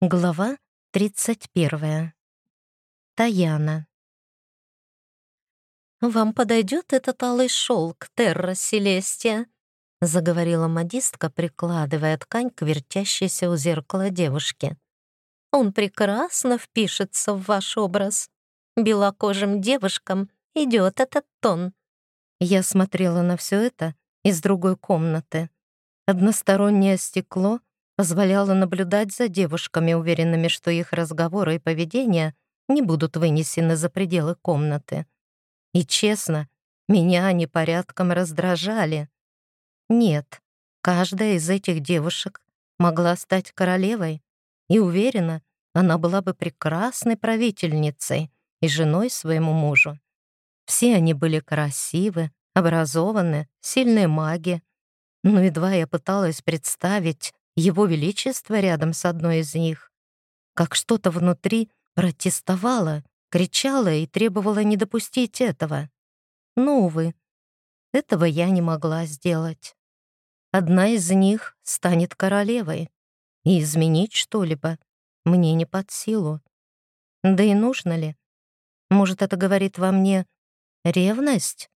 Глава 31. Таяна. «Вам подойдет этот алый шелк, Терра Селестия?» — заговорила модистка, прикладывая ткань к вертящейся у зеркала девушке. «Он прекрасно впишется в ваш образ. Белокожим девушкам идет этот тон». Я смотрела на все это из другой комнаты. Одностороннее стекло — позволяло наблюдать за девушками, уверенными, что их разговоры и поведение не будут вынесены за пределы комнаты. И честно, меня они порядком раздражали. Нет, каждая из этих девушек могла стать королевой, и уверена, она была бы прекрасной правительницей и женой своему мужу. Все они были красивы, образованы, сильные маги. Но едва я пыталась представить, его Величество рядом с одной из них, как что-то внутри протестовало, кричало и требовало не допустить этого. Но, увы, этого я не могла сделать. Одна из них станет королевой, и изменить что-либо мне не под силу. Да и нужно ли? Может, это говорит во мне ревность?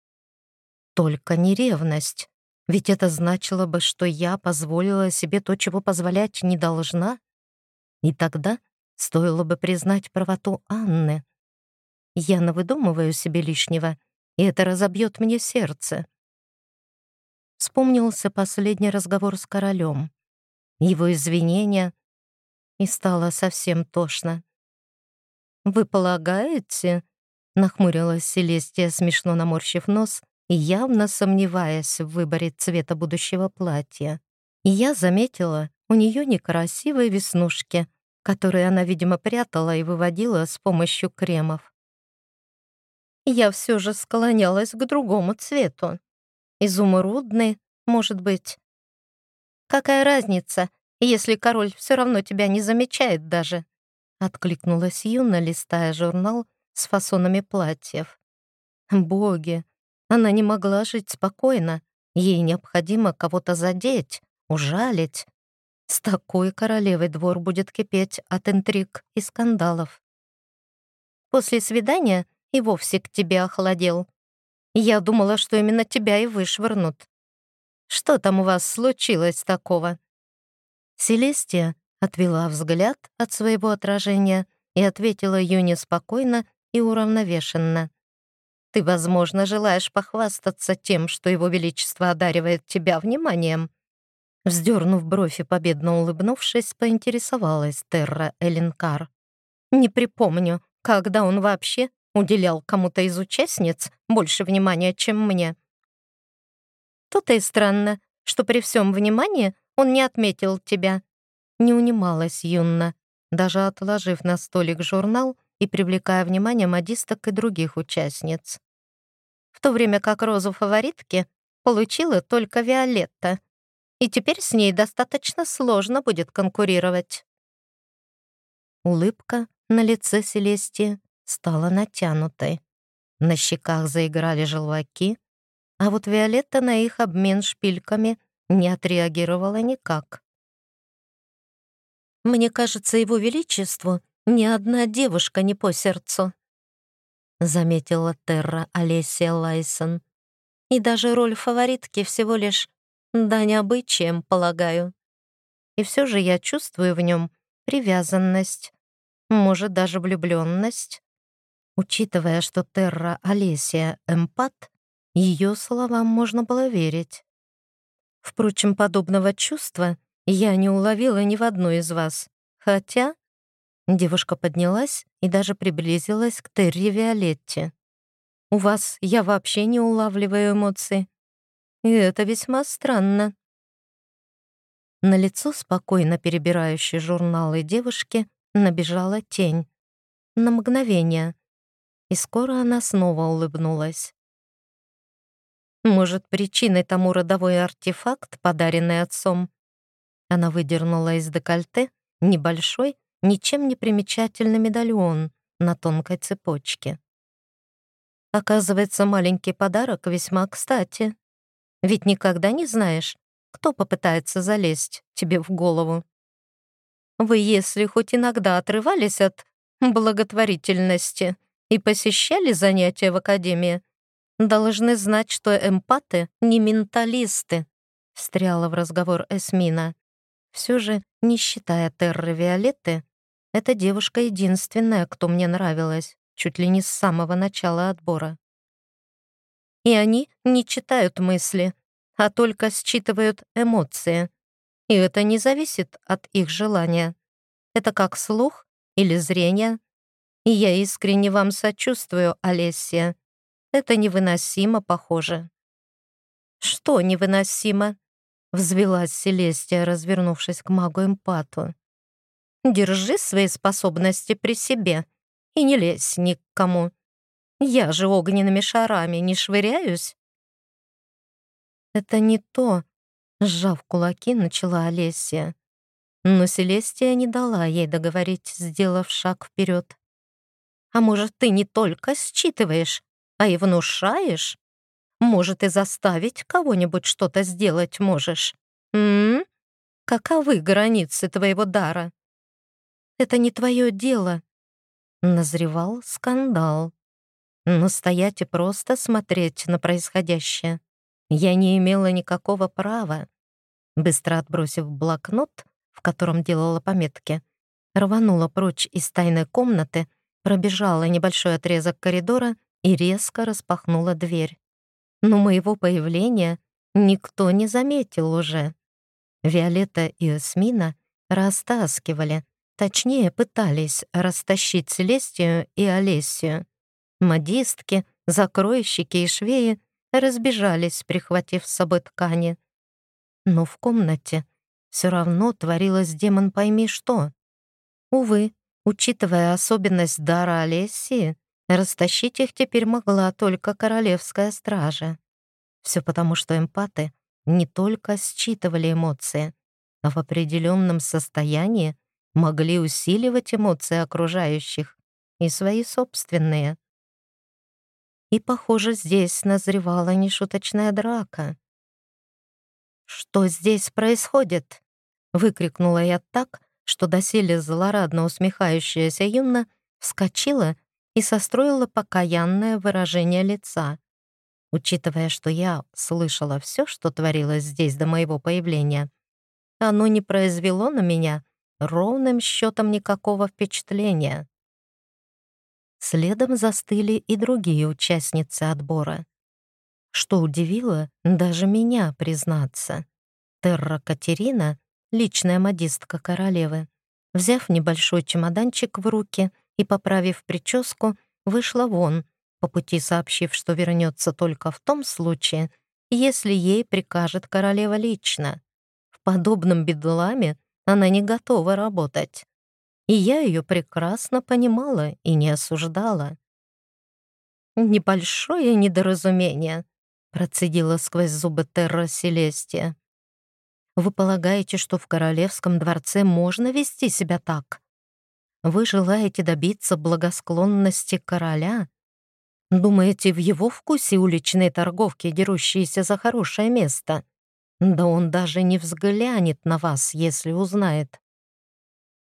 Только не ревность, ведь это значило бы, что я позволила себе то, чего позволять не должна. И тогда стоило бы признать правоту Анны. Я навыдумываю себе лишнего, и это разобьет мне сердце. Вспомнился последний разговор с королем, его извинения, и стало совсем тошно. «Вы полагаете?» — нахмурилась Селестия, смешно наморщив нос, явно сомневаясь в выборе цвета будущего платья. И я заметила, у нее некрасивые веснушки, которые она, видимо, прятала и выводила с помощью кремов. Я все же склонялась к другому цвету. Изумрудный, может быть. «Какая разница, если король все равно тебя не замечает даже?» Откликнулась Юна, листая журнал с фасонами платьев. «Боги, она не могла жить спокойно. Ей необходимо кого-то задеть, ужалить. С такой королевой двор будет кипеть от интриг и скандалов. После свидания и вовсе к тебе охладел. Я думала, что именно тебя и вышвырнут. Что там у вас случилось такого?» Селестия отвела взгляд от своего отражения и ответила Юне спокойно и уравновешенно. Ты, возможно, желаешь похвастаться тем, что его величество одаривает тебя вниманием». Вздернув бровь и победно улыбнувшись, поинтересовалась Терра Элинкар. «Не припомню, когда он вообще уделял кому-то из участниц больше внимания, чем мне». «То-то и странно, что при всем внимании он не отметил тебя». Не унималась Юнна, даже отложив на столик журнал и привлекая внимание модисток и других участниц. В то время как розу фаворитки получила только Виолетта, и теперь с ней достаточно сложно будет конкурировать. Улыбка на лице Селестии стала натянутой. На щеках заиграли желваки, а вот Виолетта на их обмен шпильками не отреагировала никак. «Мне кажется, его величеству ни одна девушка не по сердцу», заметила Терра Олесия Лайсон. «И даже роль фаворитки всего лишь дань обычаям, полагаю. И все же я чувствую в нем привязанность, может, даже влюбленность. Учитывая, что Терра Олесия эмпат, ее словам можно было верить. Впрочем, подобного чувства я не уловила ни в одной из вас, хотя Девушка поднялась и даже приблизилась к Терри Виолетте. «У вас я вообще не улавливаю эмоции. И это весьма странно». На лицо спокойно перебирающей журналы девушки набежала тень. На мгновение. И скоро она снова улыбнулась. Может, причиной тому родовой артефакт, подаренный отцом? Она выдернула из декольте небольшой, ничем не примечательный медальон на тонкой цепочке. Оказывается, маленький подарок весьма кстати. Ведь никогда не знаешь, кто попытается залезть тебе в голову. вы, если хоть иногда отрывались от благотворительности и посещали занятия в академии, должны знать, что эмпаты не менталисты», — встряла в разговор Эсмина. Все же, не считая Терры Виолетты, эта девушка единственная, кто мне нравилась, чуть ли не с самого начала отбора. И они не читают мысли, а только считывают эмоции. И это не зависит от их желания. Это как слух или зрение. И я искренне вам сочувствую, Олесия. Это невыносимо похоже. Что невыносимо? Взвелась Селестия, развернувшись к магу-эмпату. «Держи свои способности при себе и не лезь ни к кому. Я же огненными шарами не швыряюсь». «Это не то», — сжав кулаки, начала Олесия. Но Селестия не дала ей договорить, сделав шаг вперед. «А может, ты не только считываешь, а и внушаешь? Может, и заставить кого-нибудь что-то сделать можешь? М? Каковы границы твоего дара? Это не твое дело. Назревал скандал. Но стоять и просто смотреть на происходящее я не имела никакого права. Быстро отбросив блокнот, в котором делала пометки, рванула прочь из тайной комнаты, пробежала небольшой отрезок коридора и резко распахнула дверь но моего появления никто не заметил уже. Виолетта и Эсмина растаскивали, точнее пытались растащить Селестию и Олесию. Модистки, закройщики и швеи разбежались, прихватив с собой ткани. Но в комнате все равно творилось демон пойми что. Увы, учитывая особенность дара Олесии, Растащить их теперь могла только королевская стража. Все потому, что эмпаты не только считывали эмоции, а в определенном состоянии могли усиливать эмоции окружающих и свои собственные. И, похоже, здесь назревала нешуточная драка. «Что здесь происходит?» — выкрикнула я так, что доселе злорадно усмехающаяся Юнна вскочила и состроила покаянное выражение лица. Учитывая, что я слышала все, что творилось здесь до моего появления, оно не произвело на меня ровным счетом никакого впечатления. Следом застыли и другие участницы отбора. Что удивило даже меня, признаться. Терра Катерина, личная модистка королевы, взяв небольшой чемоданчик в руки — и, поправив прическу, вышла вон, по пути сообщив, что вернется только в том случае, если ей прикажет королева лично. В подобном бедламе она не готова работать. И я ее прекрасно понимала и не осуждала. «Небольшое недоразумение», — процедила сквозь зубы Терра Селестия. «Вы полагаете, что в королевском дворце можно вести себя так?» Вы желаете добиться благосклонности короля? Думаете, в его вкусе уличные торговки, дерущиеся за хорошее место? Да он даже не взглянет на вас, если узнает.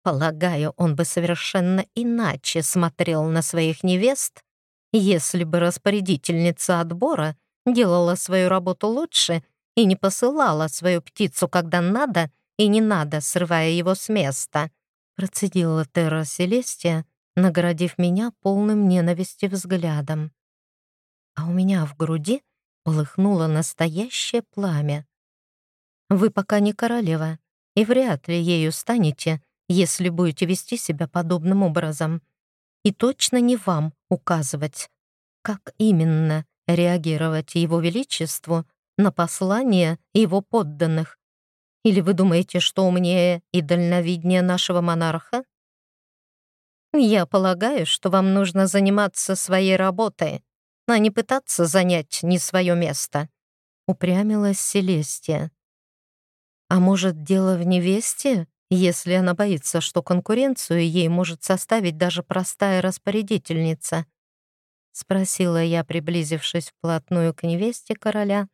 Полагаю, он бы совершенно иначе смотрел на своих невест, если бы распорядительница отбора делала свою работу лучше и не посылала свою птицу, когда надо и не надо, срывая его с места. Процедила Терра Селестия, наградив меня полным ненависти взглядом. А у меня в груди полыхнуло настоящее пламя. Вы пока не королева, и вряд ли ею станете, если будете вести себя подобным образом. И точно не вам указывать, как именно реагировать Его Величеству на послание его подданных или вы думаете, что умнее и дальновиднее нашего монарха? Я полагаю, что вам нужно заниматься своей работой, а не пытаться занять не свое место. Упрямилась Селестия. А может, дело в невесте, если она боится, что конкуренцию ей может составить даже простая распорядительница? Спросила я, приблизившись вплотную к невесте короля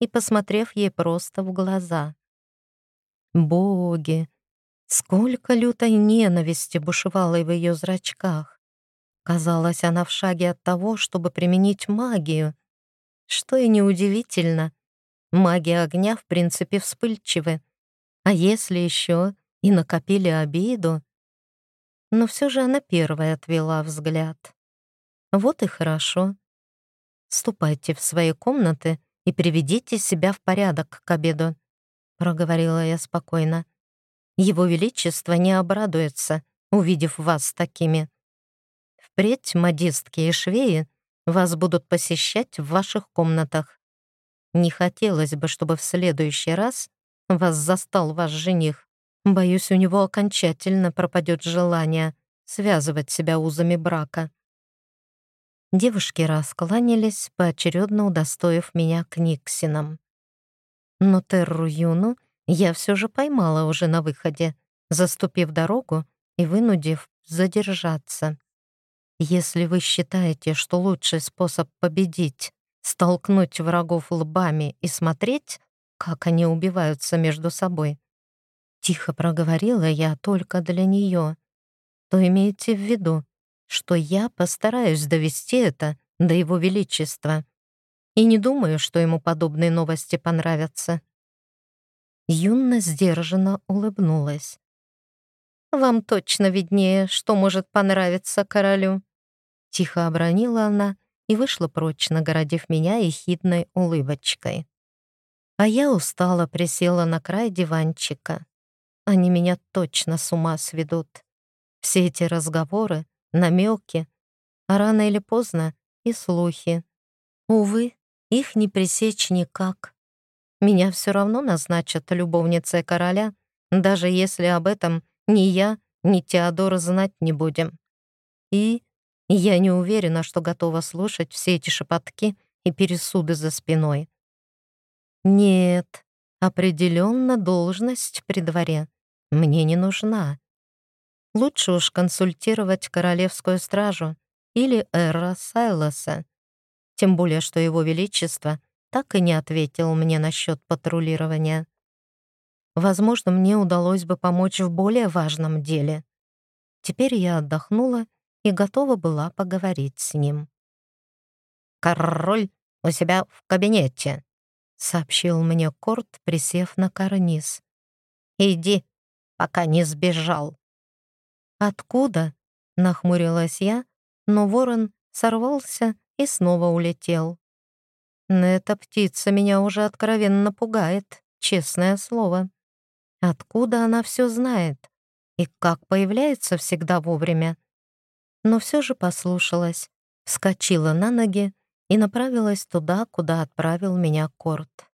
и посмотрев ей просто в глаза. Боги! Сколько лютой ненависти бушевало в ее зрачках. Казалось, она в шаге от того, чтобы применить магию. Что и неудивительно. Маги огня, в принципе, вспыльчивы. А если еще и накопили обиду? Но все же она первая отвела взгляд. Вот и хорошо. Ступайте в свои комнаты и приведите себя в порядок к обеду, проговорила я спокойно. Его Величество не обрадуется, увидев вас такими. Впредь модистки и швеи вас будут посещать в ваших комнатах. Не хотелось бы, чтобы в следующий раз вас застал ваш жених. Боюсь, у него окончательно пропадет желание связывать себя узами брака. Девушки раскланялись, поочередно удостоив меня книгсином. Но Терру Юну я все же поймала уже на выходе, заступив дорогу и вынудив задержаться. Если вы считаете, что лучший способ победить — столкнуть врагов лбами и смотреть, как они убиваются между собой, тихо проговорила я только для нее, то имейте в виду, что я постараюсь довести это до Его Величества. И не думаю, что ему подобные новости понравятся. Юнна сдержанно улыбнулась. «Вам точно виднее, что может понравиться королю». Тихо обронила она и вышла прочь, нагородив меня ехидной улыбочкой. А я устало присела на край диванчика. Они меня точно с ума сведут. Все эти разговоры, намеки, а рано или поздно и слухи. Увы, их не пресечь никак. Меня все равно назначат любовницей короля, даже если об этом ни я, ни Теодор знать не будем. И я не уверена, что готова слушать все эти шепотки и пересуды за спиной. Нет, определенно должность при дворе мне не нужна. Лучше уж консультировать королевскую стражу или Эра Сайлоса. Тем более, что его величество так и не ответил мне насчет патрулирования. Возможно, мне удалось бы помочь в более важном деле. Теперь я отдохнула и готова была поговорить с ним. «Король у себя в кабинете», — сообщил мне Корт, присев на карниз. «Иди, пока не сбежал». «Откуда?» — нахмурилась я, но ворон сорвался и снова улетел. Эта птица меня уже откровенно пугает, честное слово. Откуда она все знает? И как появляется всегда вовремя? Но все же послушалась, вскочила на ноги и направилась туда, куда отправил меня Корт.